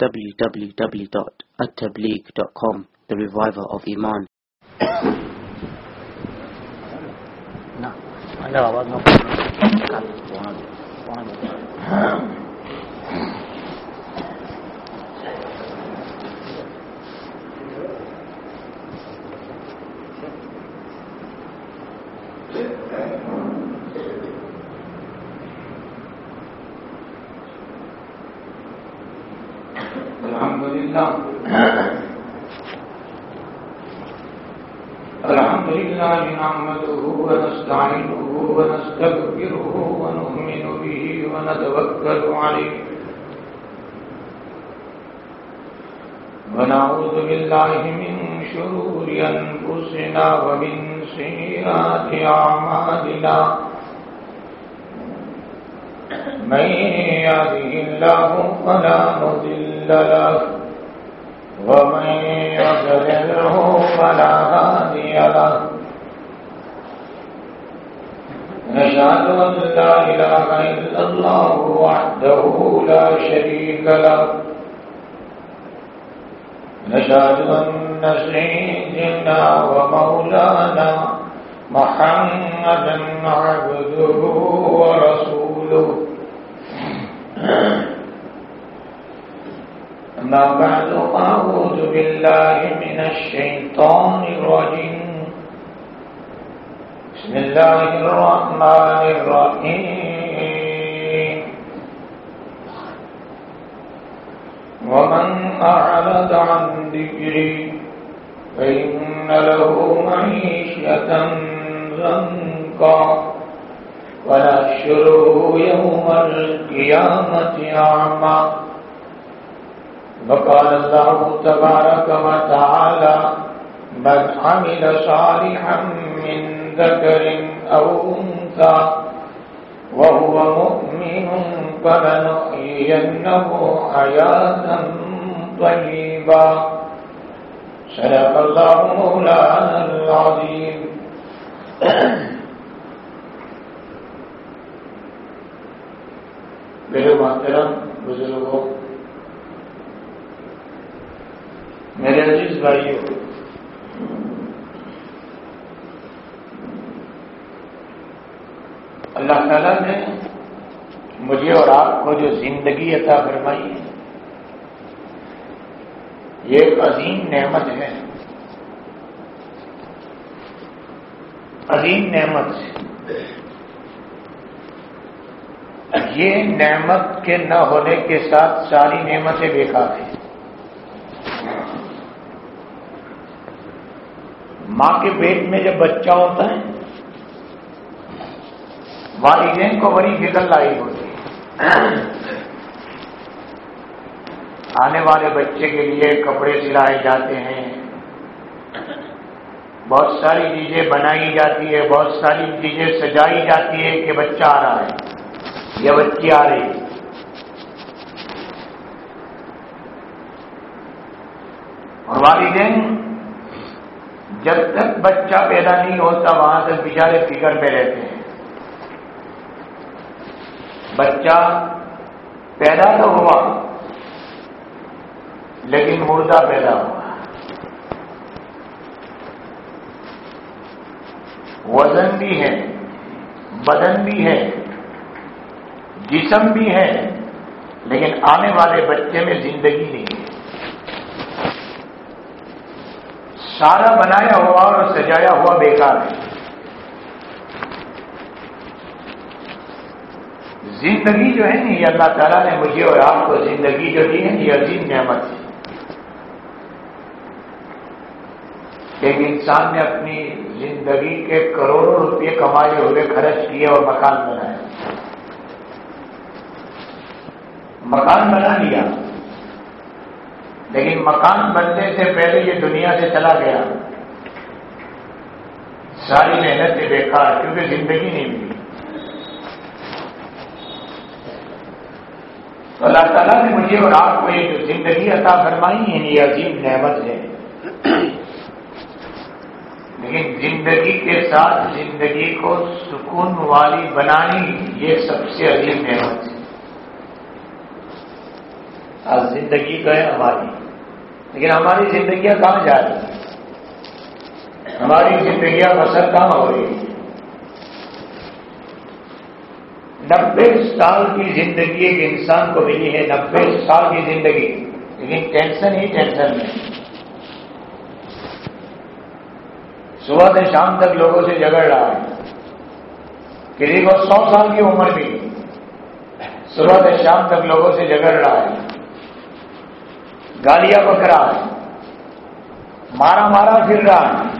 www.attableek.com, the reviver of Iman. I know, I نعمده ونستعينه ونستغفره ونؤمن به ونتوكل عليه. ونعوذ بالله من شرور أنفسنا ومن سيئات أعمالنا. من يهده الله فلا مضل له ومن يضلله فلا هادي له. نشهد أن لا إله إلا الله وحده لا شريك له. نشهد أن سيدنا ومولانا محمدا عبده ورسوله أما بعد أعوذ بالله من الشيطان الرجيم. بسم الله الرحمن الرحيم ومن أعرض عن ذكري فإن له معيشة ضنكا ونحشره يوم القيامة أعمى وقال الله تبارك وتعالى من عمل صالحا من ذكر أو أنثى وهو مؤمن فلنحيينه حياة طيبة. صدق الله مولانا العظيم. میرے محترم بزرگوں میرے عزیز بھائیوں تعالیٰ نے مجھے اور آپ کو جو زندگی عطا فرمائی ہے، یہ ایک عظیم نعمت ہے۔ عظیم نعمت یہ نعمت کے نہ ہونے کے ساتھ ساری نعمتیں بیکار ہیں۔ ماں کے پیٹ میں جب بچہ ہوتا ہے والدین کو بڑی فکر لائی ہوتی ہے۔ آنے والے بچے کے لیے کپڑے سلائے جاتے ہیں۔ بہت ساری چیزیں بنائی جاتی ہے، بہت ساری چیزیں سجائی جاتی ہے کہ بچہ آ رہا ہے، یا بچی آ رہی ہے۔ اور والدین جب تک بچہ پیدا نہیں ہوتا، وہاں تک بیچارے فکر پہ رہتے ہیں۔ بچہ پیدا تو ہوا، لیکن مردہ پیدا ہوا۔ وزن بھی ہے، بدن بھی ہے، جسم بھی ہے، لیکن آنے والے بچے میں زندگی نہیں ہے۔ سارا بنایا ہوا اور سجایا ہوا بیکار ہے۔ زندگی جو ہے نا، یہ اللہ تعالیٰ نے مجھے اور آپ کو زندگی جو دی ہے، یہ عظیم نعمت ہے۔ ایک انسان نے اپنی زندگی کے کروڑوں روپے کمائے ہوئے، خرچ کیے اور مکان بنایا۔ مکان بنا لیا۔ لیکن مکان بننے سے پہلے یہ دنیا سے چلا گیا۔ ساری محنت سے بیکار، کیونکہ زندگی نہیں ملی۔ تو اللہ تعالیٰ نے مجھے اور آپ کو یہ جو زندگی عطا فرمائی ہے یہ عظیم نعمت ہے۔ لیکن زندگی کے ساتھ زندگی کو سکون والی بنانی یہ سب سے عظیم نعمت ہے۔ آج زندگی تو ہے ہماری۔ لیکن ہماری زندگیاں کہاں جا رہی ہیں؟ ہماری زندگیاں بسر کہاں ہو رہی ہے نبے سال کی زندگی ایک انسان کو ملی ہے، نبے سال کی زندگی۔ لیکن ٹینشن ہی ٹینشن میں صبح سے شام تک لوگوں سے جگڑ رہا ہے۔ کسی کو سو سال کی عمر بھی۔ صبح سے شام تک لوگوں سے جگڑ رہا ہے۔ گالیاں بک رہا ہے۔ مارا مارا پھر رہا ہے۔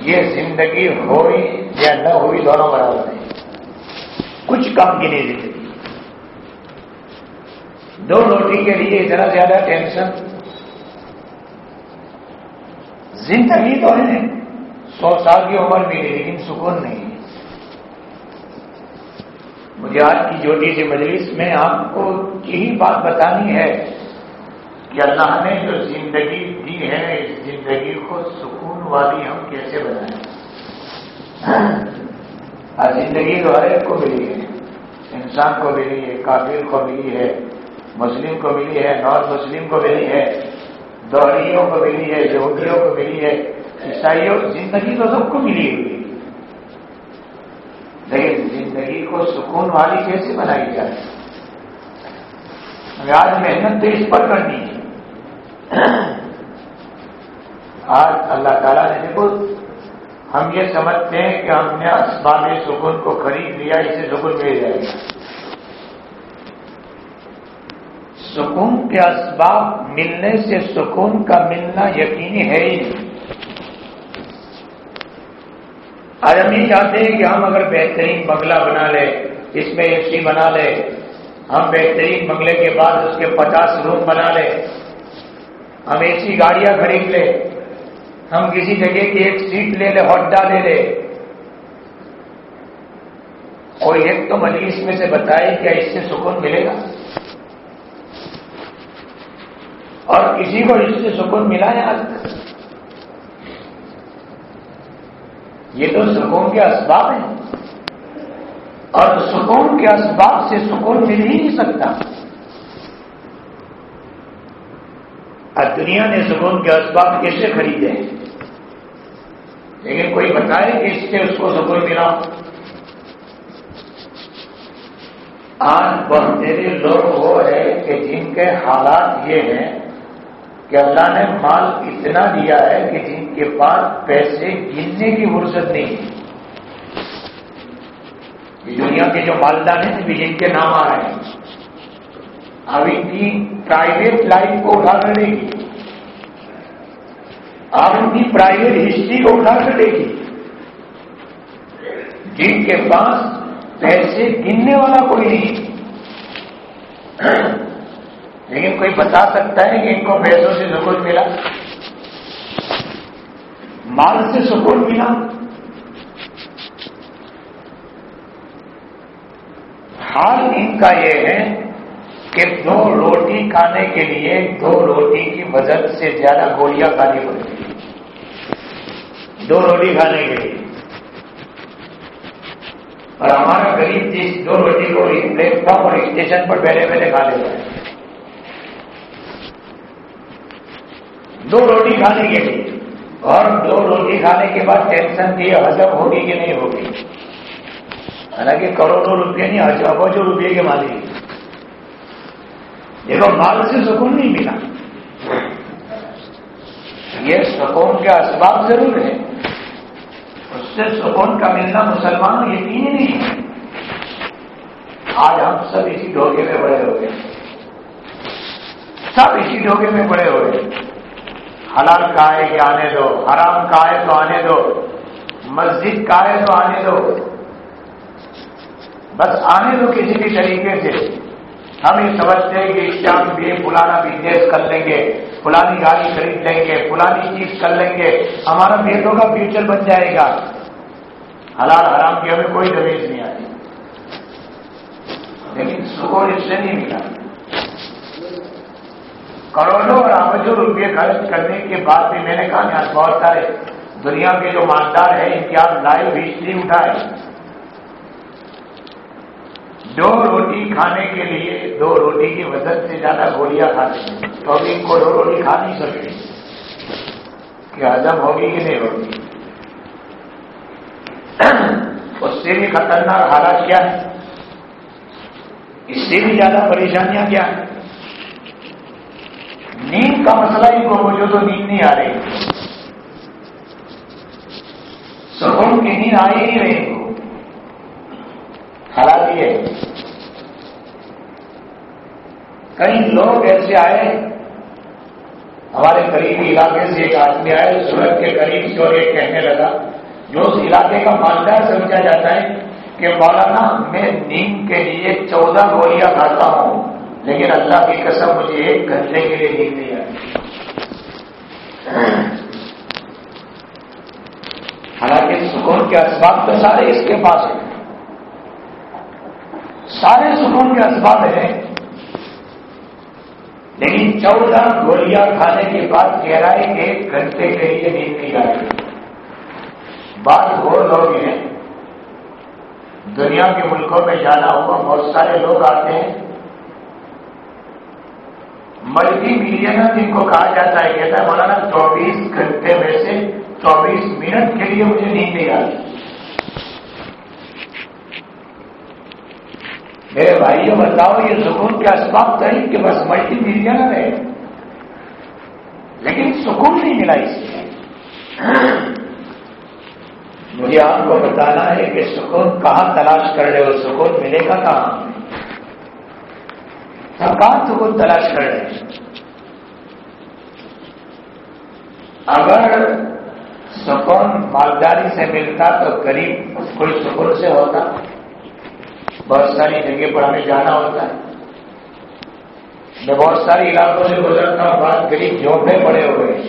یہ زندگی ہوئی یا نہ ہوئی دونوں برابر ہیں کچھ کام کی نہیں زندگی دو روٹی کے لیے اتنا زیادہ ٹینشن۔ زندگی تو ہے سو سال کی عمر بھی ہے لیکن سکون نہیں ہے۔ مجھے آج کی جوٹی سے مجلس میں آپ کو یہی بات بتانی ہے کہ اللہ نے جو زندگی دی ہے، اس زندگی کو سکون والی ہم کیسے بنائیں؟ اور زندگی تو ہر ایک کو ملی ہے۔ انسان کو ملی ہے، کافر کو ملی ہے، مسلم کو ملی ہے، نان مسلم کو ملی ہے دوڑیوں کو ملی ہے، یہودیوں کو ملی ہے، عیسائیوں، زندگی تو سب کو ملی ہوئی لیکن زندگی کو سکون والی کیسے بنائی جائے؟ آج محنت تو اس پر کرنی ہے۔ آج اللہ تعالیٰ نے دیکھو ہم یہ سمجھتے ہیں کہ ہم نے اسباب سکون کو خرید لیا اسے سکون مل جائے گا سکون کے اسباب ملنے سے سکون کا ملنا یقینی ہے ہی نہیں۔ آج ہم یہ چاہتے ہیں کہ ہم اگر بہترین بنگلہ بنا لیں اس میں اے سی بنا لیں ہم بہترین بنگلے کے بعد اس کے پچاس روم بنا لیں ہم اے سی گاڑیاں خرید لیں ہم کسی جگہ کی ایک سیٹ لے لیں ہڈا لے لیں اور ایک تو مجلس میں سے بتائے کیا اس سے سکون ملے گا؟ اور کسی کو اس سے سکون ملا ہے آج تک؟ یہ تو سکون کے اسباب ہیں۔ اور سکون کے اسباب سے سکون مل ہی نہیں سکتا۔ اور دنیا نے سکون کے اسباب کیسے خریدے؟ ہیں لیکن کوئی بتائے کہ اس سے اس کو سکون ملا؟ آج بہت تیرے لوگ وہ ہے کہ جن کے حالات یہ ہیں کہ اللہ نے مال اتنا دیا ہے کہ جن کے پاس پیسے گننے کی فرصت نہیں ہے۔ دنیا کے جو مالدار ہیں بھی جن کے نام آ رہے ہیں۔ اب ان کی پرائیویٹ لائف کو اٹھا کر دے گی۔ آپ ان کی پرائیویٹ ہسٹری کو اٹھا کر دے گی۔ جن کے پاس پیسے گننے والا کوئی نہیں۔ لیکن کوئی بتا سکتا ہے کہ ان کو پیسوں سے سکون ملا؟ مال سے سکون ملا؟ حال ان کا یہ ہے کہ دو روٹی کھانے کے لیے دو روٹی کی وزن سے زیادہ گولیاں کھانی پڑتی دو روٹی کھانے کے لیے۔ اور ہمارا غریب جس دو روٹی کو پلیٹ فارم اور اسٹیشن پر پہلے پہلے کھا لیتا ہے۔ دو روٹی کھانے کے لیے۔ اور دو روٹی کھانے کے بعد ٹینشن تھی ہزم ہوگی کہ نہیں ہوگی۔ حالانکہ کروڑوں روپئے نہیں ہزار جو روپئے کے مالک۔ دیکھو، مال سے سکون نہیں ملا۔ یہ سکون کے اسباب ضرور ہے۔ اس سے سکون کا ملنا مسلمان یقینی نہیں ہے۔ آج ہم سب اسی ڈھوکے میں بڑے ہو گئے سب اسی ڈھوکے میں بڑے ہو گئے حلال کا ہے کہ آنے دو، حرام کا ہے تو آنے دو۔ مسجد کا ہے تو آنے دو۔ بس آنے دو کسی بھی طریقے سے۔ ہم یہ سمجھتے ہیں کہ شام بھی پلانا بزنس کر لیں گے پلانی گاڑی خرید لیں گے پلانی چیز کر لیں گے، ہمارا بیٹوں کا فیوچر بن جائے گا۔ حلال حرام کی ہمیں کوئی دمیز نہیں آئی لیکن سکون اس سے نہیں ملا۔ کروڑوں اور ابجوں روپئے خرچ کرنے کے بعد بھی میں نے کہا یہاں بہت سارے دنیا کے جو مالدار ہیں، ان کی آپ لائیو ہسٹری اٹھائے دو روٹی کھانے کے لیے دو روٹی کی وزن سے زیادہ گولیاں کھاتے ہیں تو ابھی ان کو دو روٹی کھا نہیں سکتے۔ کہ ہزم ہوگی کہ نہیں ہوگی۔ اس سے بھی خطرناک حالات کیا ہے اس سے بھی زیادہ پریشانیاں کیا ہیں؟ نیند کا مسئلہ ہی کو مجھے تو نیند نہیں آ رہی۔ سکون کی نیند آ ہی نہیں رہی۔ حالات یہ کئی لوگ ایسے آئے ہمارے قریبی علاقے سے ایک آدمی آئے سورت کے قریب سے اور ایک کہنے لگا، جو اس علاقے کا مالدار سمجھا جاتا ہے کہ مولانا، میں نیند کے لیے چودہ گولیاں کھاتا ہوں، لیکن اللہ کی قسم مجھے ایک گھنٹے کے لیے نیند نہیں آئی حالانکہ سکون کے اسباب تو سارے اس کے پاس ہیں۔ سارے سکون کے اسباب ہیں۔ لیکن چودہ گولیاں کھانے کے بعد کہہ ہے ایک گھنٹے کے لیے نیند نہیں آئی بات وہ لوگ ہیں، دنیا کے ملکوں میں جانا ہوا بہت سارے لوگ آتے ہیں۔ ملٹی ملینر جن کو کہا جاتا ہے، کہتا ہے، مولانا، چوبیس گھنٹے میں سے چوبیس منٹ کے لیے مجھے نیند نہیں آتی میرے بھائیوں بتاؤ، یہ سکون کے اسباب تھے کہ بس ملٹی ملینر ہے لیکن سکون نہیں ملا اس سے۔ مجھے آپ کو بتانا ہے کہ سکون کہاں تلاش کر رہے ہو؟ سکون ملے گا کہاں؟ ہم کہاں سکون تلاش کر رہے ہیں؟ اگر سکون مالداری سے ملتا تو غریب کوئی سکون سے ہوتا۔ بہت ساری جگہ پر ہمیں جانا ہوتا ہے۔ میں بہت ساری علاقوں سے گزرتا ہوں بات غریب جھونپے پڑے ہوئے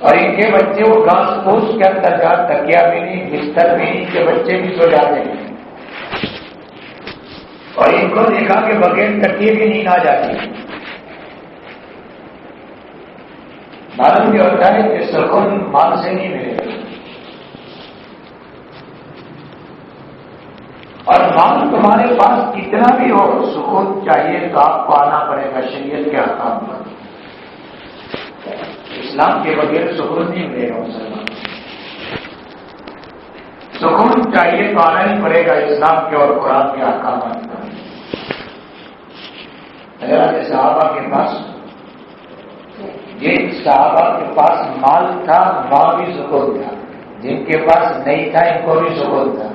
اور ان کے بچے وہ گھاس پھوس کے اندر جا تکیا بھی نہیں، بستر بھی نہیں کے بچے بھی سو جاتے ہیں۔ اور ان کو دیکھا کہ بغیر تکیے بھی نیند آ جاتی معلوم یہ ہوتا ہے کہ سکون مال سے نہیں ملے۔ اور مال تمہارے پاس کتنا بھی ہو، سکون چاہیے تو آپ کو آنا پڑے گا، شریعت کے حکام پر۔ اسلام کے بغیر سکون نہیں ملے گا، مسلمان۔ سکون چاہیے تو آنا ہی پڑے گا اسلام کے اور قرآن کے احکامات پر۔ صحابہ کے پاس، جن صحابہ کے پاس مال تھا، وہاں بھی سکون تھا۔ جن کے پاس نہیں تھا، ان کو بھی سکون تھا۔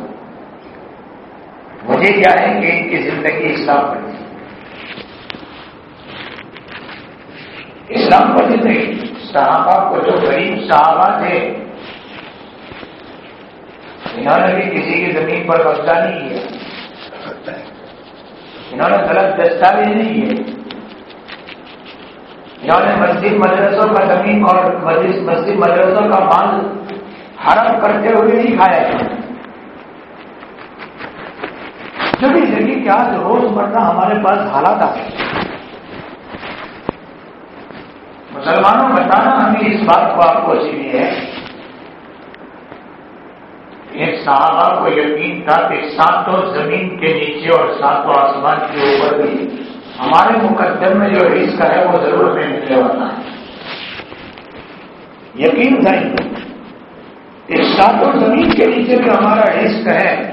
مجھے کیا ہے کہ ان کی زندگی اسلام پر اسلام پر زندگی صحابہ کو جو غریب صحابہ تھے، انہوں نے بھی کسی کی زمین پر قبضہ نہیں کیا۔ انہوں نے غلط دستاویز نہیں کیے۔ انہوں نے مسجد مدرسوں کا زمین اور مسجد مدرسوں کا مال حرم کرتے ہوئے نہیں کھایا۔ زندگی کیا روز مرہ ہمارے پاس حالات آتے ہیں؟ مسلمانوں بتانا ہمیں اس بات کو آپ کو اچھی ہے۔ ایک صحابہ کو یقین تھا کہ ساتوں زمین کے نیچے اور ساتوں آسمان کے اوپر بھی ہمارے مقدم میں جو رزق ہے وہ ضرور ہمیں ملنے والا ہے یقین نہیں اس ساتوں زمین کے نیچے بھی ہمارا رزق ہے۔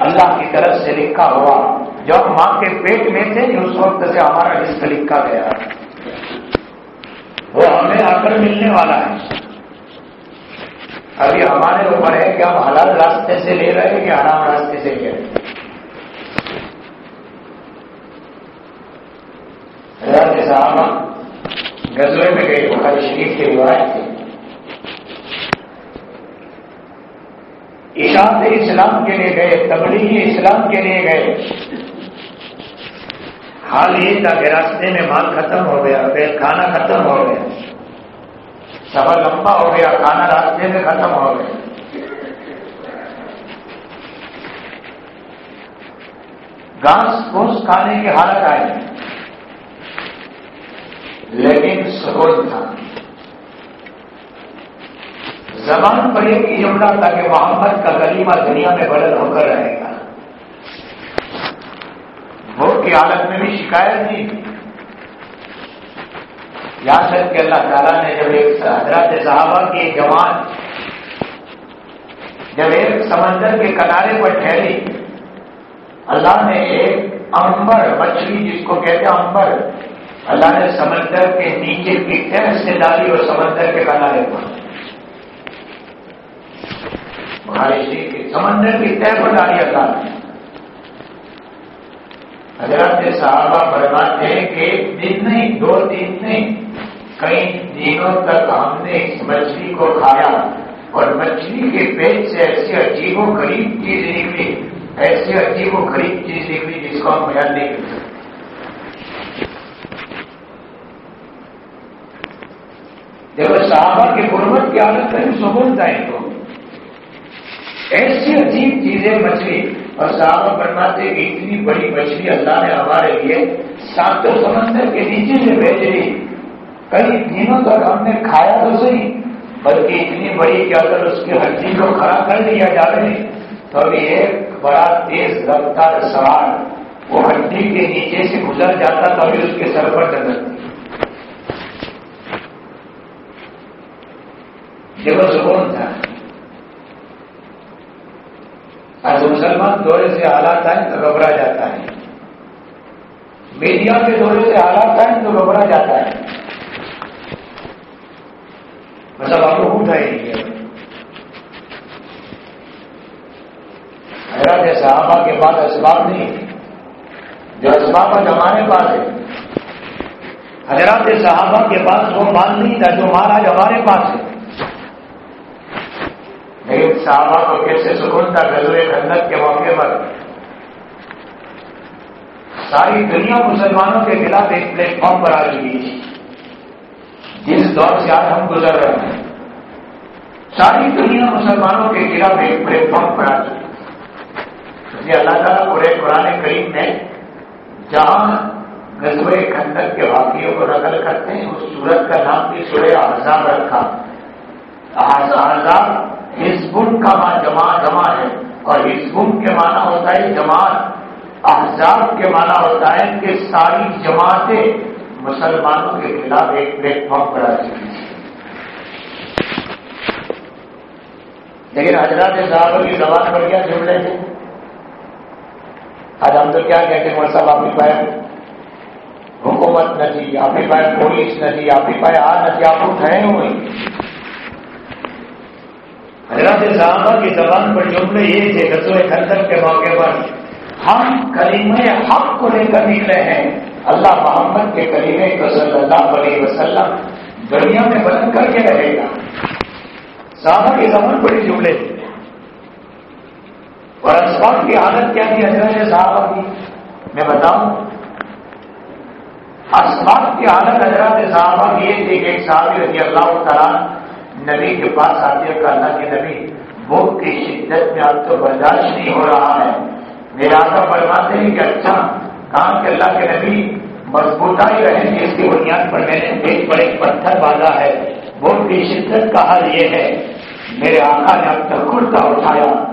اللہ کی طرف سے لکھا ہوا جب ماں کے پیٹ میں تھے اس وقت سے ہمارا رزق لکھا گیا۔ وہ ہمیں آ کر ملنے والا ہے۔ ابھی ہمارے اوپر ہے کہ ہم حلال راستے سے لے رہے ہیں کہ آرام راستے سے لے رہے ہیں؟ صاحب غزلے میں گئے، بخاری شریف کی روایت تھی اشاعت اسلام کے لیے گئے، تبلیغی اسلام کے لیے گئے۔ حال یہ تھا کہ راستے میں مال ختم ہو گیا، پھر کھانا ختم ہو گیا۔ سفر لمبا ہو گیا، کھانا راستے میں ختم ہو گیا۔ گھاس پھوس کھانے کی حالت آئی۔ لیکن سکون تھا۔ زبان پر ایک جملہ تھا کہ محمد کا گلیمہ دنیا میں بدل ہو کر رہے گا۔ موت کی حالت میں بھی شکایت نہیں یہاں تک کہ اللہ تعالیٰ نے جب ایک حضرت صحابہ کی جوان جب ایک سمندر کے کنارے پر ٹھہری، اللہ نے ایک امبر مچھلی جس کو کہتے ہیں امبر اللہ نے سمندر کے نیچے کی تہ سے ڈالی اور سمندر کے کنارے پر۔ سمندر کی تہ پر ڈالی اللہ نے حضرت صحابہ فرماتے ہیں کہ ایک دن نہیں، دو دن نہیں، کئی دنوں تک ہم نے اس مچھلی کو کھایا اور مچھلی کے پیٹ سے ایسی عجیب و غریب چیز نکلی ایسی عجیب و غریب چیز نکلی جس کو ہم بیان نہیں کر سکتے۔ جب صحابہ کی غربت کی عادت کہیں سکون جائیں تو ایسی عجیب چیزیں مچھلی اور صحابہ فرماتے کہ اتنی بڑی مچھلی اللہ نے ہمارے لیے ساتوں سمندر کے نیچے سے بھیج دی۔ کئی دنوں تک ہم نے کھایا تو صحیح، بلکہ اتنی بڑی کہ اگر اس کی ہڈی کو کھڑا کر دیا جا رہے تو ابھی ایک بڑا تیز رفتار سوار وہ ہڈی کے نیچے سے گزر جاتا تو ابھی اس کے سر پر ڈگرتی دیکھو سکون تھا۔ آج مسلمان دورے سے حالات آئے تو گھبرا جاتا ہے۔ میڈیا کے دورے سے حالات آئے تو گھبرا جاتا ہے۔ مطلب آپ کو اٹھا ہی نہیں حضرت صحابہ کے بعد اسباب نہیں جو اسباب کا ہمارے پاس ہے۔ حضرات صحابہ کے پاس وہ مال نہیں تھا، جو مال آج ہمارے پاس ہے۔ لیکن صحابہ کو کیسے سکون تھا غزوے خندق کے موقع پر۔ ساری دنیا مسلمانوں کے خلاف ایک پلیٹ فارم پر آ چکی جس دور سے آج ہم گزر رہے ہیں۔ ساری دنیا مسلمانوں کے خلاف ایک پلیٹ فارم پر آ چکی اللہ تعالیٰ پورے قرآن کریم میں جہاں غزب کھندک کے واقعوں کو نقل کرتے ہیں، اس سورت کا نام بھی سورہ آزاد رکھا۔ آزاد ہزبن کا ماں جمع جمع ہے۔ اور ہزبن کے معنی ہوتا ہے جماعت۔ احزاب کے معنی ہوتا ہے کہ ساری جماعتیں مسلمانوں کے خلاف ایک پلیٹ فارم پر آ چکی لیکن حضرات صاحب کی زبان پر کیا جملے تھے آج ہم تو کیا کہتے ہیں؟ صاحب، آپ پائے۔ حکومت نہ تھی، آپ پائے، پولیس نہ تھی، آپ پائے۔ آ نہ تھی، آپ ٹھہرے ہوئے حضرات صحابہ کی زبان پر جملے یہ تھے رسول خندق کے موقع پر، ہم کریمے حق کو لے کر نکلے ہیں۔ اللہ محمد کے کریمے کو صلی اللہ علیہ وسلم دنیا میں بلند کر کے رہے گا۔ صحابہ کی زبان بڑی جملے تھے۔ اور اسباب کی حالت کیا تھی حضرت صحابہ کی؟ میں بتاؤں۔ اسباب کی حالت حضرت صحابہ کی یہ تھی کہ ایک صحابی رضی اللہ تعالیٰ نبی کے پاس آتے کہ اللہ کے نبی، بھوک کی شدت میں اب تو برداشت نہیں ہو رہا ہے۔ میرے آقا فرماتے ہیں کہ اچھا کہاں کہ اللہ کے نبی مضبوطہ ہی رہے گی اس کی بنیاد پر میں نے ایک پر ایک پتھر باندھا ہے۔ بھوک کی شدت کا حل یہ ہے۔ میرے آقا نے اپنا کرتا اٹھایا۔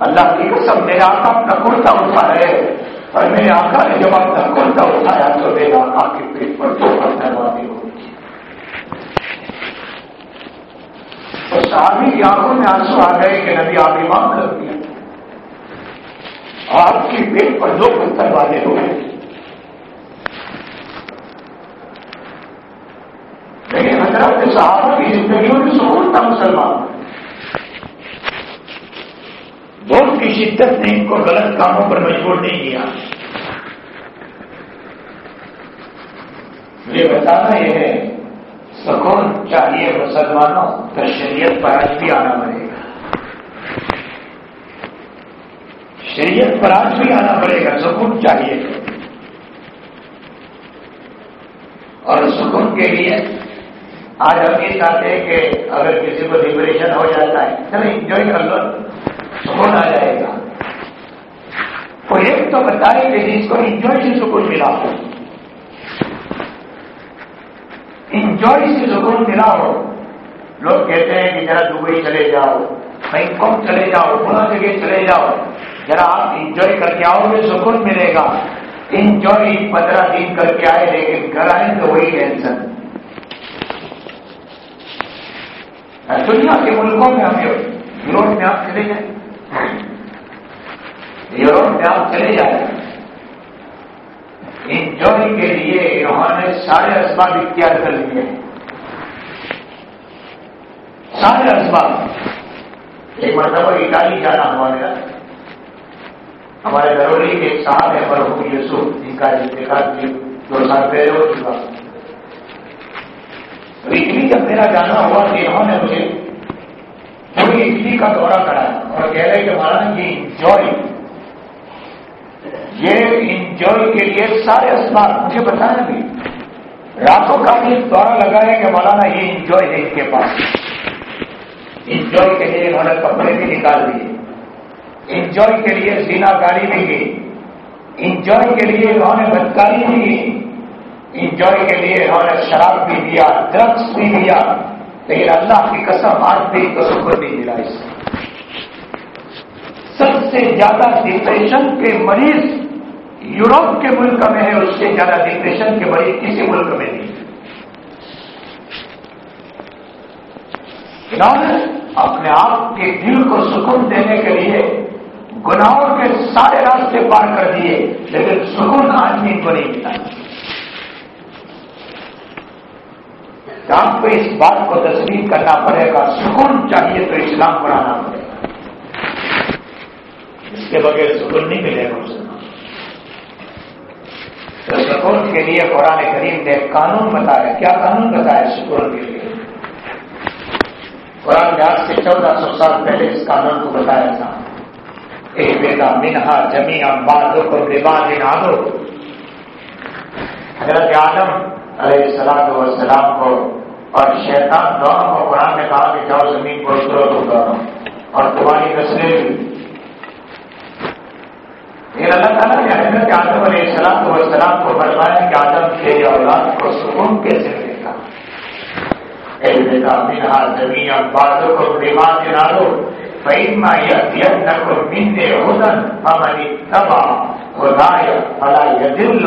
اللہ کی قسم، میرے آقا اپنا کرتا اٹھا رہے اور میرے آقا نے جب اپنا کرتا اٹھایا تو میرے آقا کے پیٹ پر دو پتھر باندھے۔ ہو تو صحابی کی آنکھوں میں آنسو آ گئے کہ نبی آپ ایمان کر دیا۔ آپ کی پیٹ پر دو پتھر والے ہو گئے۔ لیکن حضرت صحابہ کی زندگیوں میں سکون تھا مسلمان۔ بہت کی شدت نے ان کو غلط کاموں پر مجبور نہیں کیا۔ مجھے بتانا یہ ہے سکون چاہیے مسلمانوں تو شریعت پر آج بھی آنا پڑے گا۔ شریعت پر آج بھی آنا پڑے گا، سکون چاہیے۔ اور سکون کے لیے آج ہم یہ چاہتے ہیں کہ اگر کسی کو ڈپریشن ہو جاتا ہے، چلو انجوائے کر لو، سکون آ جائے گا۔ کوئی ایک تو بتائے کہ جس کو انجوائے سے سکون ملا۔ ہو انجوائے سے سکون ملا ہو لوگ کہتے ہیں کہ ذرا دبئی چلے جاؤ بینکاک چلے جاؤ پورا جگہ چلے جاؤ۔ ذرا آپ انجوائے کر کے آؤ گے سکون ملے گا۔ انجوائے پندرہ دن کر کے آئے، لیکن گھر آئے تو وہی ٹینشن دنیا کے ملکوں میں ہم یوروپ میں آپ چلے جائیں۔ یوروپ میں آپ چلے جائیں۔ انجوائے کے لیے انہوں نے سارے اسباب اختیار کر لیے سارے اسباب۔ ایک مرتبہ اٹالی جانا ہوا میرا ہمارے ضروری کے ایک صاحب ہے مرحوم یوسف، جن کا انتقال دو سال پہلے ہو چکا۔ اٹلی جب میرا جانا ہوا کہ انہوں نے مجھے پوری اٹلی کا دورہ کرایا اور کہہ رہے کہ مولانا جی، یہ انجوائے یہ انجوائے کے لیے سارے اسباب مجھے بتایا بھی۔ راتوں کا بھی دورہ لگا ہے کہ مولانا یہ انجوائے ہے ان کے پاس۔ انجوائے کے لیے انہوں نے کپڑے بھی نکال دیے۔ انجوائے کے لیے سینا گاڑی بھی کی۔ انجوائے کے لیے انہوں نے بدکاری بھی کی۔ انجوائے کے لیے انہوں نے شراب بھی دیا ڈرگس بھی دیا۔ لیکن اللہ کی قسم، آج بھی تو شکر نہیں ملا اس سب سے زیادہ ڈپریشن کے مریض یوروپ کے ملک میں ہے اس سے زیادہ ڈپریشن کے مریض کسی ملک میں نہیں انہوں نے یعنی اپنے آپ کے دل کو سکون دینے کے لیے گناہوں کے سارے راستے پار کر دیے، لیکن سکون آدمی کو نہیں ملا آپ کو اس بات کو تسلیم کرنا پڑے گا، سکون چاہیے تو اسلام پڑھانا پڑے گا۔ اس کے بغیر سکون نہیں ملے گا۔ تو سکون کے لیے قرآن کریم نے قانون بتایا۔ کیا قانون بتایا سکون کے لیے؟ قرآن نے سے چودہ سو سال پہلے اس قانون کو بتایا تھا۔ ایک بیٹا منہا جمیا بادو کو باد آدو حضرت آدم علیہ السلام والسلام کو اور شیطان دونوں کو قرآن نے کہا کہ جاؤ زمین کو اترو تو اور تمہاری نسلیں بھی پھر اللہ تعالیٰ نے حضرت آدم علیہ السلام والسلام کو فرمایا کہ آدم کے اولاد کو سکون کیسے ملے گا اے بیٹا، منہا جمیا بادو کو باد آدو فإما يأتينكم مني هدى فمن اتبع هداي فلا يضل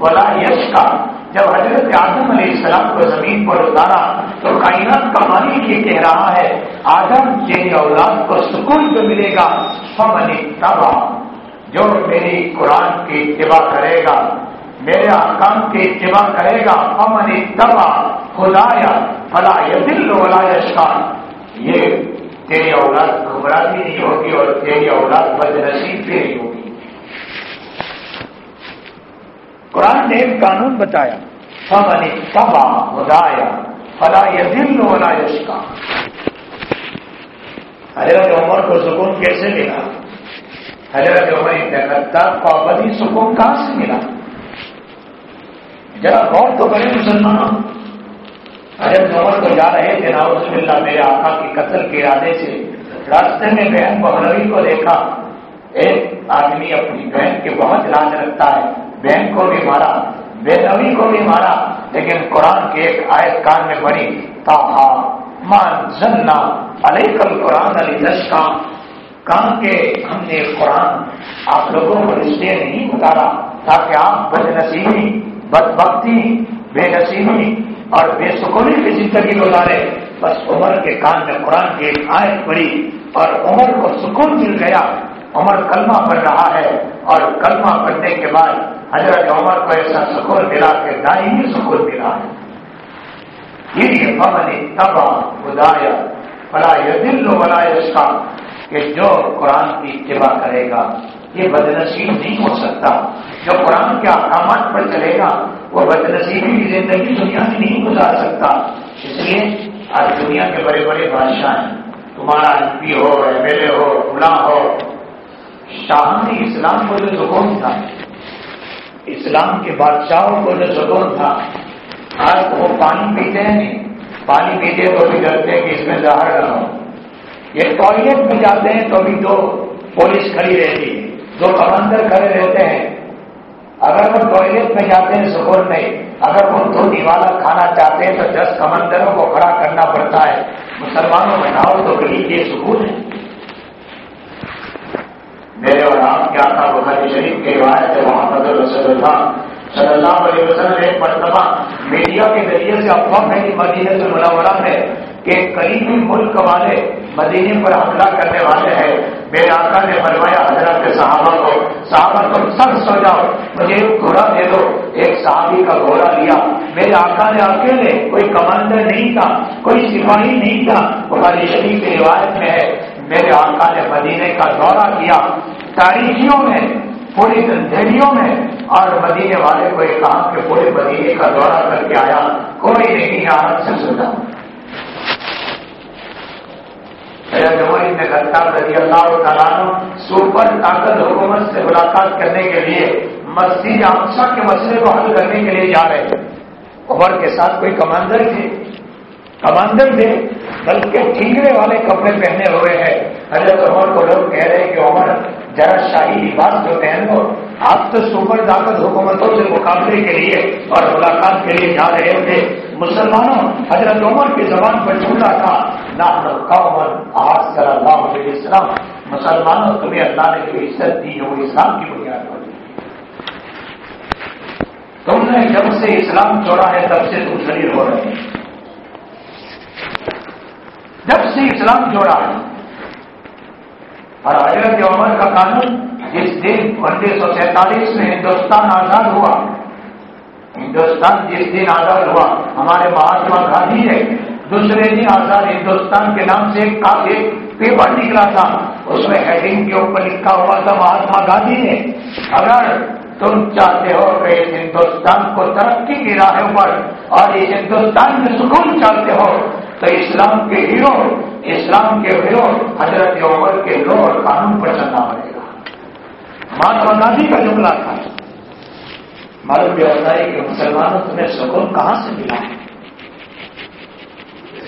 ولا يشقى۔ جب حضرت آدم علیہ السلام کو زمین پر اتارا تو کائنات کا مالک یہ کہہ رہا ہے، آدم تیری اولاد کو سکون جو ملے گا، فمن اتبع۔ جو میری قرآن کی اتباع کرے گا، میرے احکام کی اتباع کرے گا، فمن اتبع خدایا فلا يضل ولا يشقى۔ یہ تیری اولاد گمراہ بھی نہیں ہوگی اور تیری اولاد بد نصیب بھی نہیں ہوگی۔ قرآن نے ایک قانون بتایا، فمن تبا ہدایا فلا دل ولا یش حضرت عمر کو سکون کیسے ملا؟ حضرت عمر اتحاد کو ابدی سکون کہاں سے ملا؟ ذرا غور تو کریں مسلمانوں، حضرت عمر کو جا رہے تھے ناؤز اللہ میرے آقا کے قتل کے ارادے سے راستے میں بہن بہنوی کو دیکھا۔ ایک آدمی اپنی بہن کے بہت لاج رکھتا ہے۔ بہن کو بھی مارا بہنوی کو بھی مارا، لیکن قرآن کی ایک آیت کان میں پڑی تاہا مان زننا علیہ کل قرآن علی لشکا کام کے ہم نے قرآن آپ لوگوں کو اس لیے نہیں اتارا، تاکہ آپ بد نصیبی، بد بختی، بے نصیبی اور بے سکونی کی زندگی گزارے۔ بس عمر کے کان میں قرآن کی ایک آیت پڑی اور عمر کو سکون مل گیا۔ عمر کلمہ پڑھ رہا ہے اور کلمہ پڑھنے کے بعد حضرت عمر کو ایسا سکون ملا کہ دائمی سکون ملا۔ ہے یہ پمن تبا خدایا فلا دل ولا اس کا کہ جو قرآن کی اتباع کرے گا، یہ بدنصیب نہیں ہو سکتا۔ جو قرآن کے احکامات پر چلے گا، وہ بدنصیبی کی زندگی دنیا میں نہیں گزار سکتا۔ اس لیے آج دنیا کے بڑے بڑے بادشاہ ہیں۔ تمہارا ایم پی ہو، ایم ایل اے ہو غلام ہو۔ شاہ اسلام کو جو سکون تھا، اسلام کے بادشاہوں کو جو سکون تھا، آج وہ پانی پیتے ہیں۔ نہیں پانی پیتے تو بھی ڈرتے ہیں کہ اس میں زہر نہ ہو یہ ٹوائلٹ میں جاتے ہیں تو بھی دو پولیس کھڑی رہتی ہے دو کمانڈر کھڑے رہتے ہیں۔ اگر وہ ٹوائلٹ میں جاتے ہیں سکون میں، اگر وہ دو والا کھانا چاہتے ہیں تو دس کمندروں کو کھڑا کرنا پڑتا ہے۔ مسلمانوں میں ناؤ تو کہیں یہ سکون ہے۔ میرے اور آپ کے آقا بخاری شریف کی روایت ہے محمد رسول اللہ صلی اللہ علیہ وسلم ایک مرتبہ میڈیا کے ذریعے سے افواہ پھیلی مدینہ سے ملاورہ میں کہ قریبی ملک والے مدینے پر حملہ کرنے والے ہیں۔ میرے آقا نے فرمایا، حضرت صحابہ کو صحابہ کو سب سو جاؤ، مجھے ایک گھوڑا دے دو۔ ایک صحابی کا گھوڑا لیا۔ میرے آقا نے اکیلے، کوئی کمانڈر نہیں تھا، کوئی سپاہی نہیں تھا۔ بخاری شریف کی روایت میں ہے، میرے آقا نے مدینے کا دورہ کیا۔ تاریخیوں میں، پوری دہلیوں میں، اور مدینے والے کو یہ کہا کہ پورے مدینے کا دورہ کر کے آیا۔ کوئی نہیں آرام سے سنا رضی اللہ تعالیٰ سپر طاقت حکومت سے ملاقات کرنے کے لیے مسجد آمسا کے مسئلے کو حل کرنے کے لیے جا رہے تھے۔ عمر کے ساتھ کوئی کمانڈر تھے۔ کمانڈر تھے، بلکہ ٹھیکرے والے کپڑے پہنے ہوئے ہیں۔ حضرت عمر کو لوگ کہہ رہے ہیں کہ عمر، ذرا شاہی لباس جو پہن لو۔ آپ تو سپر طاقت حکومتوں سے مقابلے کے لیے اور ملاقات کے لیے جا رہے تھے۔ مسلمانوں، حضرت عمر کی زبان پر جھولا تھا۔ صلی اللہ علیہ وسلم مسلمانوں تمہیں اللہ نے جو عزت دی ہے وہ اسلام کی بنیاد پر تم نے جب سے اسلام چھوڑا ہے تب سے تم شریر ہو رہے جب سے اسلام چھوڑا ہے، اور حضرت عمر کا قانون جس دن انیس سو سینتالیس میں ہندوستان آزاد ہوا، ہندوستان جس دن آزاد ہوا، ہمارے مہاتما گاندھی نے دوسرے دن آزاد ہندوستان کے نام سے ایک پیپر نکلا تھا۔ اس میں ہیڈنگ کے اوپر لکھا ہوا تھا، مہاتما گاندھی نے۔ اگر تم چاہتے ہو کہ اس ہندوستان کو ترقی کی راہ پر اور اس ہندوستان میں سکون چاہتے ہو، تو اسلام کے ہیرو، اسلام کے ہیرو حضرت عمر کے لو اور قانون پر چلنا پڑے گا۔ مہاتما گاندھی کا جملہ تھا۔ معلوم یہ ہوتا ہے کہ مسلمانوں تمہیں سکون کہاں سے ملا؟ ہے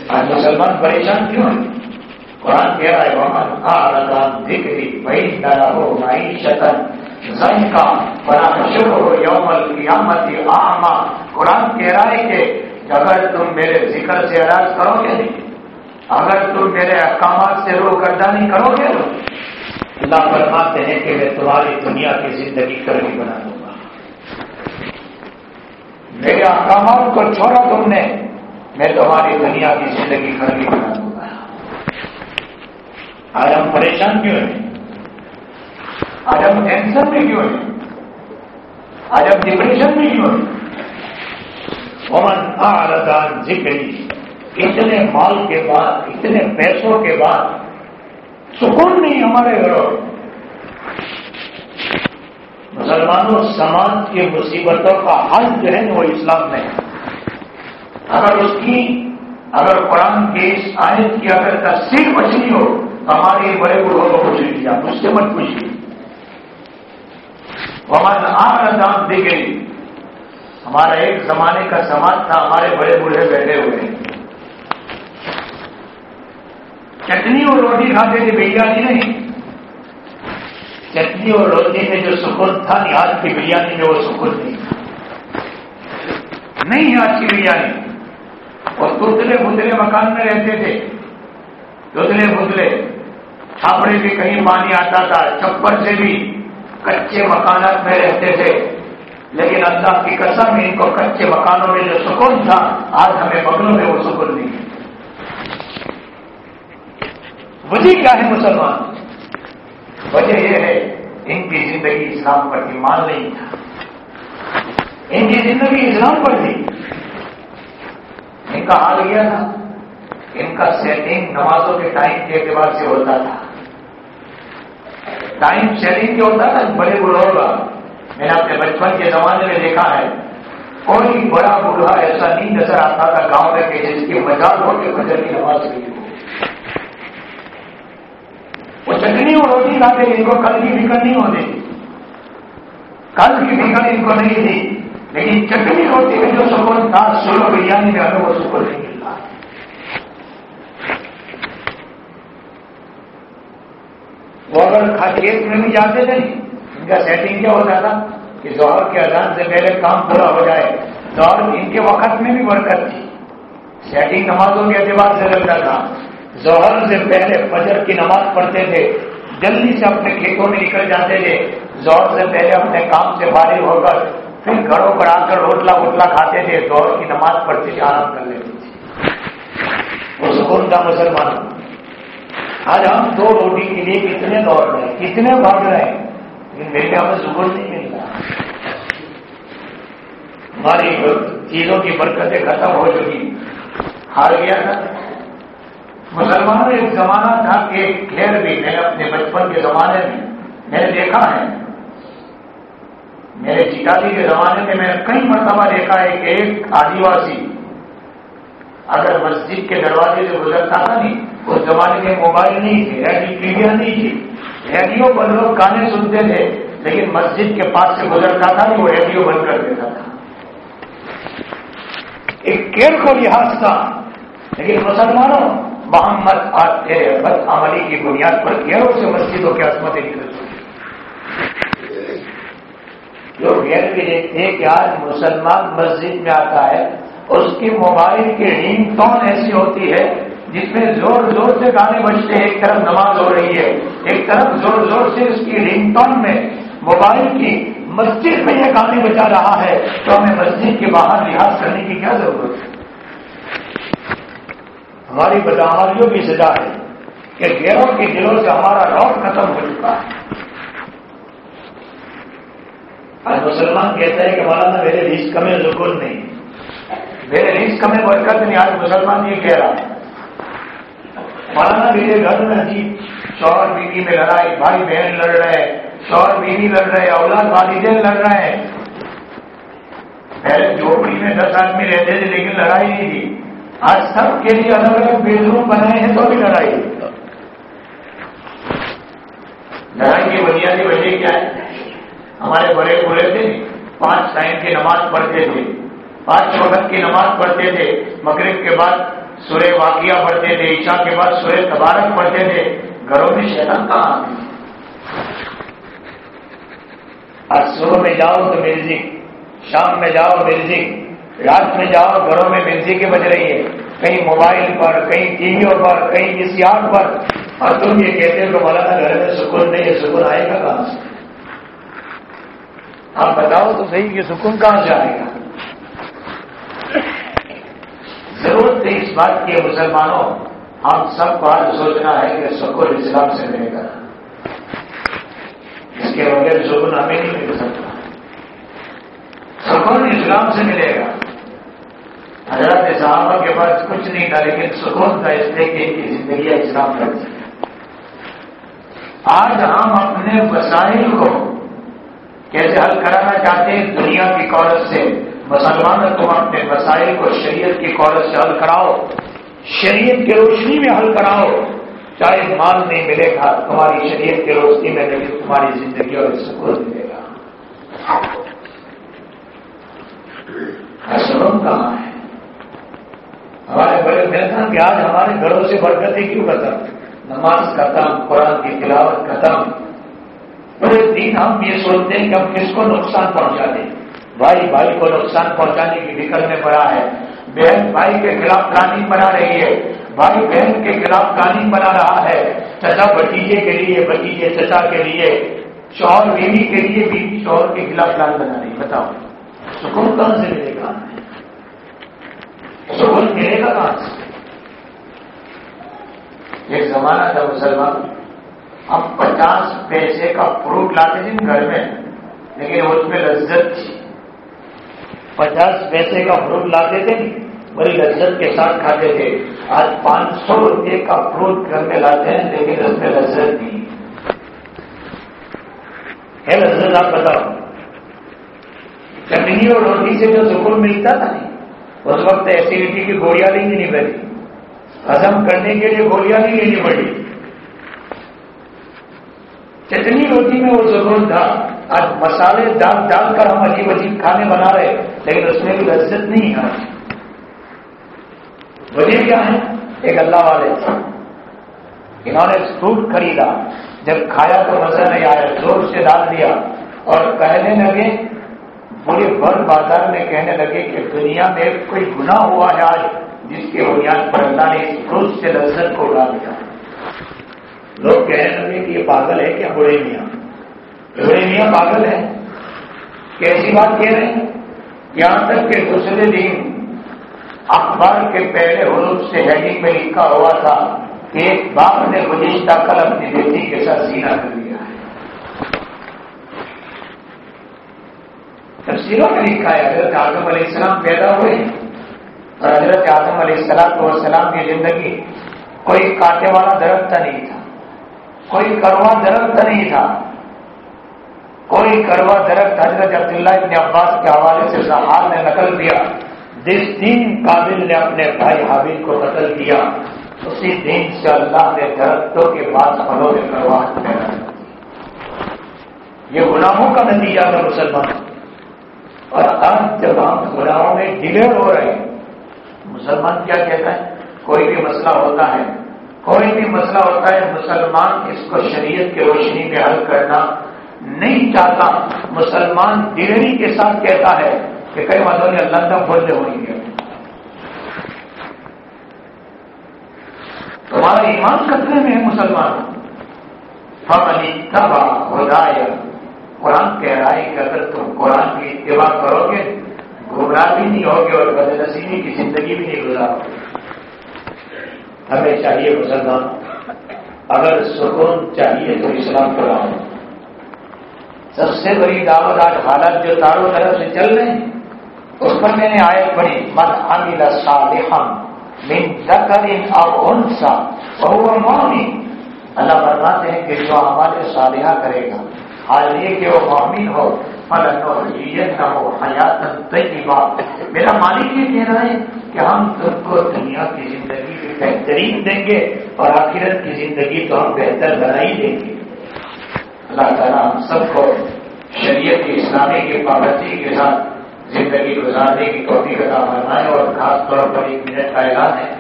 آج مسلمان پریشان کیوں ہیں؟ قرآن کہہ رہا ہے محمد آرام دکھری بھائی ڈالا ہو معیشت زن کا یوم القیامت آما قرآن کہہ رہا ہے کہ اگر تم میرے ذکر سے اراض کرو گے نہیں، اگر تم میرے احکامات سے رو گردانی کرو گے اللہ فرماتے ہیں کہ میں تمہاری دنیا کی زندگی کرنی بنا دوں گا۔ میرے احکامات کو چھوڑا تم نے۔ میں تمہاری دنیا کی زندگی خرابی بنا دوں گا آج ہم پریشان کیوں ہیں آج ہم ٹینشن میں کیوں ہیں آج ہم ڈپریشن میں کیوں ہیں امن آردان ذکری اتنے مال کے بعد، اتنے پیسوں کے بعد سکون نہیں ہمارے گھروں مسلمانوں، سماج کی مصیبتوں کا حل جو ہے وہ اسلام میں ہے۔ اگر اس کی اگر قرآن کے اس آیت کی اگر تصویر بچنی ہو تو ہمارے بڑے بڑھوں کو پوچھ لیا مجھ سے مت پوچھیے۔ وہ ہمارے آگ دام دے گئی ہمارا ایک زمانے کا سماج تھا، ہمارے بڑے بوڑھے بیٹھے ہوئے چٹنی اور روٹی کھاتے تھے، بریانی نہیں۔ چٹنی اور روٹی میں جو سکون تھا آج کی بریانی میں وہ سکون نہیں۔ نہیں ہے آج کی بریانی۔ اور دودلے بدلے مکان میں رہتے تھے۔ دودلے بدلے چھاپڑے بھی کہیں پانی آتا تھا چپر سے بھی کچے مکانات میں رہتے تھے۔ لیکن اللہ کی قسم ان کو کچے مکانوں میں جو سکون تھا، آج ہمیں بغلوں میں وہ سکون نہیں ہے۔ وجہ کیا ہے مسلمان؟ وجہ یہ ہے، ان کی زندگی اسلام پر ایمان نہیں تھا۔ ان کی زندگی اسلام پر تھی۔ ان کا حال یہ تھا، ان کا سیٹنگ نمازوں کے ٹائم کے اعتبار سے ہوتا تھا۔ ٹائم سیٹنگ کیا ہوتا تھا بڑے بوڑھوں کا میں نے اپنے بچپن کے زمانے میں دیکھا ہے، کوئی بڑا بوڑھا ایسا نہیں نظر آتا تھا گاؤں میں کہ جس کی مزاق ہو کے فجر کی نماز ہوئی ہو۔ وہ چٹنی اور روٹی کھاتے ان کو کل کی فکر نہیں ہوتی۔ کل کی فکر ان کو نہیں تھی۔ لیکن چٹنی روٹی میں جو سکون تھا سولو بریانی میں ہمیں وہ سکون نہیں ملتا۔ وہ اگر کھیت میں بھی جاتے تھے، ان کا سیٹنگ کیا ہوتا تھا کہ ظہر کے اذان سے پہلے کام پورا ہو جائے۔ ظہر ان کے وقت میں بھی برکت تھی۔ سیٹنگ نمازوں کے اعتبار سے لگتا تھا۔ ظہر سے پہلے فجر کی نماز پڑھتے تھے۔ جلدی سے اپنے کھیتوں میں نکل جاتے تھے۔ زور سے پہلے اپنے کام سے فارغ ہو کر پھر گھروں پر آ کر روٹلا ووٹلا کھاتے تھے، دور کی نماز پڑھتے تھے، آرام کر لیتے تھے۔ وہ سکون کا مسلمان۔ آج ہم دو روٹی کے لیے کتنے دوڑ رہے ہیں، کتنے بھاگ رہے ہیں، لیکن میرے ہمیں سکون نہیں مل رہا۔ ہماری چیزوں کی برکتیں ختم ہو چکی۔ ہار گیا تھا۔ مسلمانوں، ایک زمانہ تھا کہ خیر بھی میں اپنے بچپن کے زمانے میں میں نے دیکھا ہے۔ میرے چکالی کے زمانے میں میں نے کئی مرتبہ دیکھا ہے کہ ایک آدیواسی اگر مسجد کے دروازے سے گزرتا تھا نہیں اس زمانے میں موبائل نہیں تھے، ریڈیو، ٹی نہیں تھی ریڈیو پر لوگ گانے سنتے تھے، لیکن مسجد کے پاس سے گزرتا تھا نہیں وہ ریڈیو بند کر دیتا تھا۔ ایک کیڑ کو لحاظ تھا، لیکن مسلمانوں محمد آج تیرے بد عملی کی بنیاد پر غیروں سے مسجدوں کی عصمتیں نکل چکی جو غیر بھی دیکھتے ہیں کہ آج مسلمان مسجد میں آتا ہے، اس کی موبائل کی رنگ ٹون ایسی ہوتی ہے؟ جس میں زور زور سے گانے بجتے ہیں، ایک طرف نماز ہو رہی ہے، ایک طرف زور زور سے اس کی رنگ ٹون میں موبائل کی مسجد میں یہ گانے بجا رہا ہے۔ تو ہمیں مسجد کے باہر لحاظ کرنے کی کیا ضرورت ہے؟ ہماری بداماریوں کی سزا ہے کہ غیروں کے دلوں سے ہمارا روپ ختم ہو چکا ہے۔ آج مسلمان کہتا ہے کہ مولانا میرے رسک میں رکن نہیں۔ میرے رسک میں برکت نہیں، آج مسلمان یہ کہہ رہا۔ ہے مولانا میرے گھر میں جی شوہر بیوی میں لڑائی بھائی بہن لڑ رہے ہیں شوہر بیوی لڑ رہے اولاد والدین لڑ رہے ہیں۔ پہلے جھوپڑی میں دس آدمی رہتے تھے، لیکن لڑائی نہیں تھی۔ آج سب کے لیے الگ الگ بیڈ روم بنائے ہیں، تو بھی لڑائی۔ لڑائی کی بنیادی وجہ کیا ہے؟ ہمارے بڑے بولے تھے پانچ ٹائم کی نماز پڑھتے تھے۔ پانچ وقت کی نماز پڑھتے تھے۔ مغرب کے بعد سورہ واقعہ پڑھتے تھے۔ عشاء کے بعد سورہ تبارک پڑھتے تھے۔ گھروں میں شیطان کہاں آج صبح میں جاؤ تو میوزک، شام میں جاؤ میوزک، رات میں جاؤ گھروں میں بنسی کے بج رہی ہے۔ کہیں موبائل پر، کہیں ٹی ویوں پر، کہیں کسی آگ پر۔ اور تم یہ کہتے ہو کہ مولانا گھر میں سکون نہیں ہے، سکون آئے گا کہاں سے؟ آپ بتاؤ تو صحیح کہ سکون کہاں سے آئے گا؟ ضرورت ہے اس بات کی مسلمانوں، ہم سب کو آج سوچنا ہے کہ سکون اسلام سے ملے گا۔ اس کے بغیر سکون ہمیں نہیں مل سکتا۔ سکون اسلام سے ملے گا۔ حضرت صحابہ کے پاس کچھ نہیں تھا، لیکن سکون تھا اس لیے کہ ان کی زندگی اسلام کر دی آج ہم اپنے وسائل کو کیسے حل کرانا چاہتے ہیں دنیا کی کورت سے؟ مسلمان تم اپنے وسائل کو شریعت کی کورت سے حل کراؤ۔ شریعت کی روشنی میں حل کراؤ۔ چاہے مال نہیں ملے گا، تمہاری شریعت کی روشنی میں لیکن تمہاری زندگی اور سکون ملے گا۔ سکون کہاں ہے ہمارے بڑے محنت کہ آج ہمارے گھروں سے برکتیں کیوں ختم نماز ختم قرآن کی تلاوت ختم پورے دن ہم یہ سوچتے ہیں کہ ہم کس کو نقصان پہنچا دیں بھائی بھائی کو نقصان پہنچانے کی فکر میں پڑا ہے۔ بہن بھائی کے خلاف قانون بنا رہی ہے۔ بھائی، بہن کے خلاف قانون بنا رہا ہے۔ چچا بتیجے کے لیے بتیجے چچا کے لیے، شوہر بیوی کے لیے بیوی شوہر کے خلاف قانون بنا رہی بتاؤ، سکون کہاں سے ملے گا؟ سکون ملے گا کہاں سے؟ ایک زمانہ تھا مسلمان۔ ہم پچاس پیسے کا فروٹ لاتے تھے گھر میں، لیکن اس میں لذت تھی۔ پچاس پیسے کا فروٹ لاتے تھے، بڑی لذت کے ساتھ کھاتے تھے۔ آج پانچ سو روپئے کا فروٹ گھر میں لاتے ہیں، لیکن اس میں لذت نہیں ہے لذت، آپ بتاؤ۔ چٹنی اور روٹی سے جو سکون ملتا تھا۔ اس وقت ایسیڈیٹی کی گولیاں نہیں لینی پڑی ہزم کرنے کے لیے گولیاں نہیں لینی پڑی چٹنی روٹی میں وہ سکون تھا۔ آج مسالے ڈال ڈال کر ہم عجیب عجیب کھانے بنا رہے لیکن اس میں بھی لذت نہیں ہے۔ وجہ کیا ہے؟ ایک اللہ والے انہوں نے فروٹ خریدا، جب کھایا تو مزہ نہیں آیا، زور سے ڈال دیا۔ اور کہنے لگے پورے بھر بازار میں کہنے لگے کہ دنیا میں کوئی گناہ ہوا ہے آج، جس کے بنیاد پر اللہ نے اس فروٹ سے لذت کو اڑا دیا۔ لوگ کہنے لگے کہ یہ پاگل ہے کیا؟ بڑے میاں۔ بڑے میاں پاگل ہے کیسی بات کہہ رہے ہیں؟ یہاں تک کہ دوسرے دن اخبار کے پہلے حروف سے ہیڈنگ میں لکھا ہوا تھا کہ ایک باپ نے گزشتہ کل اپنی بیٹی کے ساتھ سینا کر لیا ہے۔ تفصیلوں میں لکھا ہے، حضرت اعظم علیہ السلام پیدا ہوئے اور حضرت اعظم علیہ السلام والسلام کی زندگی کوئی کاٹے والا درخت نہیں تھا۔ کوئی کروا درخت نہیں تھا۔ کوئی کروا درخت حضرت عبداللہ ابن عباس کے حوالے سے زہار نے نقل دیا جس دن قابل نے اپنے بھائی حابل کو قتل کیا، اسی دن سے اللہ نے درختوں کے بعد پھلوں میں کروا یہ غلاموں کا نتیجہ تھا مسلمان۔ اور آج جب ہم غلاموں میں ڈلیور ہو رہے ہیں، مسلمان کیا کہتا ہے؟ کوئی بھی مسئلہ ہوتا ہے کوئی بھی مسئلہ ہوتا ہے، مسلمان اس کو شریعت کی روشنی میں حل کرنا نہیں چاہتا۔ مسلمان دلری کے ساتھ کہتا ہے کہ کئی باتوں نے اللہ کا بولنے ہوئی گے تمہارا ایمان خطرے میں ہے مسلمان۔ فمنی تبا خدایا قرآن کہہ رہا ہے کہ اگر تم قرآن کی اتباع کرو گے گھبراہ بھی نہیں ہوگے اور بد نصیبی کی زندگی بھی نہیں گزارو ہمیں چاہیے مسلمان۔ اگر سکون چاہیے تو اسلام کو لاؤ سب سے بڑی دعوت آج حالات جو چاروں طرف سے چل رہے ہیں، اس پر میں نے آیت پڑھی، من عمل صالحا من ذکر او انسا وهو مؤمن. اللہ فرماتے ہیں کہ جو ہمارے صالحہ کرے گا، حال یہ کہ وہ مومن ہو فلن نہ ہو حیات طیبہ۔ میرا مالک یہ کہہ رہا ہے کہ ہم تم کو دنیا کی زندگی بہترین دیں گے اور آخرت کی زندگی تو ہم بہتر بنائی دیں گے۔ اللہ تعالیٰ ہم سب کو شریعت کی اسلامی کی پابندی کے ساتھ زندگی گزارنے کی توفیق عطا فرمائے اور خاص طور پر ایک منٹ کا اعلان ہے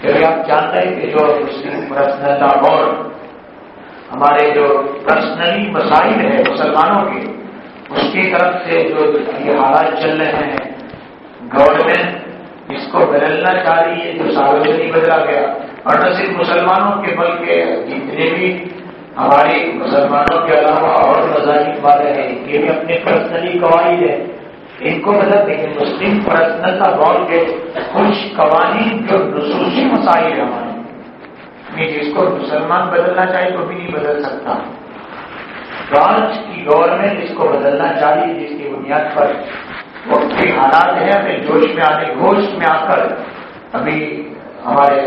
کہ آپ جانتے ہیں کہ جو مسلم پرسنل اور ہمارے جو پرسنلی مسائل ہیں مسلمانوں کے، اس کی طرف سے جو یہ حالات چل رہے ہیں گورنمنٹ اس کو بدلنا چاہ رہی ہے جو سالوں سے نہیں بدلا گیا۔ اور نہ صرف مسلمانوں کے بلکہ جتنے بھی ہماری مسلمانوں کے علاوہ اور مذاہب والے ہیں یہ بھی اپنے پرسنلی قواعد ہے ان کو مطلب مدد دیکھیں مسلم پرسنل کا دور کے کچھ قوانین جو نصوصی مسائل ہمارے جس کو مسلمان بدلنا چاہے تو بھی نہیں بدل سکتا۔ فرانس کی گورنمنٹ اس کو بدلنا چاہیے، جس کی بنیاد پر وقت کے حالات ہیں، اپنے جوش میں آنے گوشت میں آ کر ابھی ہمارے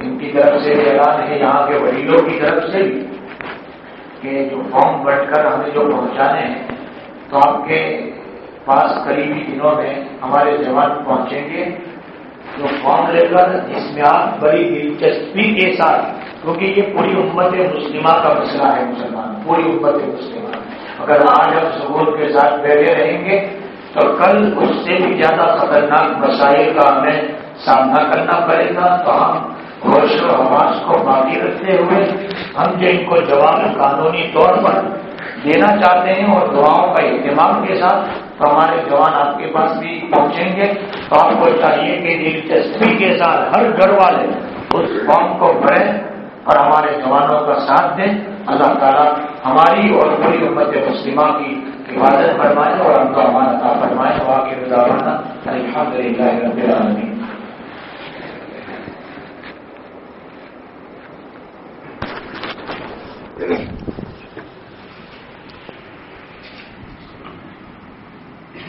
ان کی طرف سے اعلان ہے، یہاں کے وڈیلوں کی طرف سے بھی کہ جو فارم بٹ کر ہمیں جو پہنچانے ہیں، تو آپ کے پاس قریبی دنوں میں ہمارے جوان پہنچیں گے۔ جو فارم لے کر اس میں آپ بڑی دلچسپی کے ساتھ، کیونکہ یہ پوری امت مسلمہ کا مسئلہ ہے مسلمان، پوری امت مسلمہ۔ اگر آج ہم سکون کے ساتھ بیٹھے رہیں گے تو کل اس سے بھی زیادہ خطرناک مسائل کا ہمیں سامنا کرنا پڑے گا۔ تو ہم ہوش و حواس کو باقی رکھتے ہوئے ہم جو ان کو جواب قانونی طور پر دینا چاہتے ہیں اور دعاؤں کا اہتمام کے ساتھ تو ہمارے جوان آپ کے پاس بھی پہنچیں گے۔ تو آپ کو چاہیے کہ دلچسپی کے ساتھ ہر گھر والے اس فارم کو بھریں اور ہمارے جوانوں کا ساتھ دیں۔ اللہ تعالیٰ ہماری اور پوری امت مسلمہ کی حفاظت فرمائے اور ہم کو امان عطا فرمائے واقع دعوانا الحمد للہ رب العالمین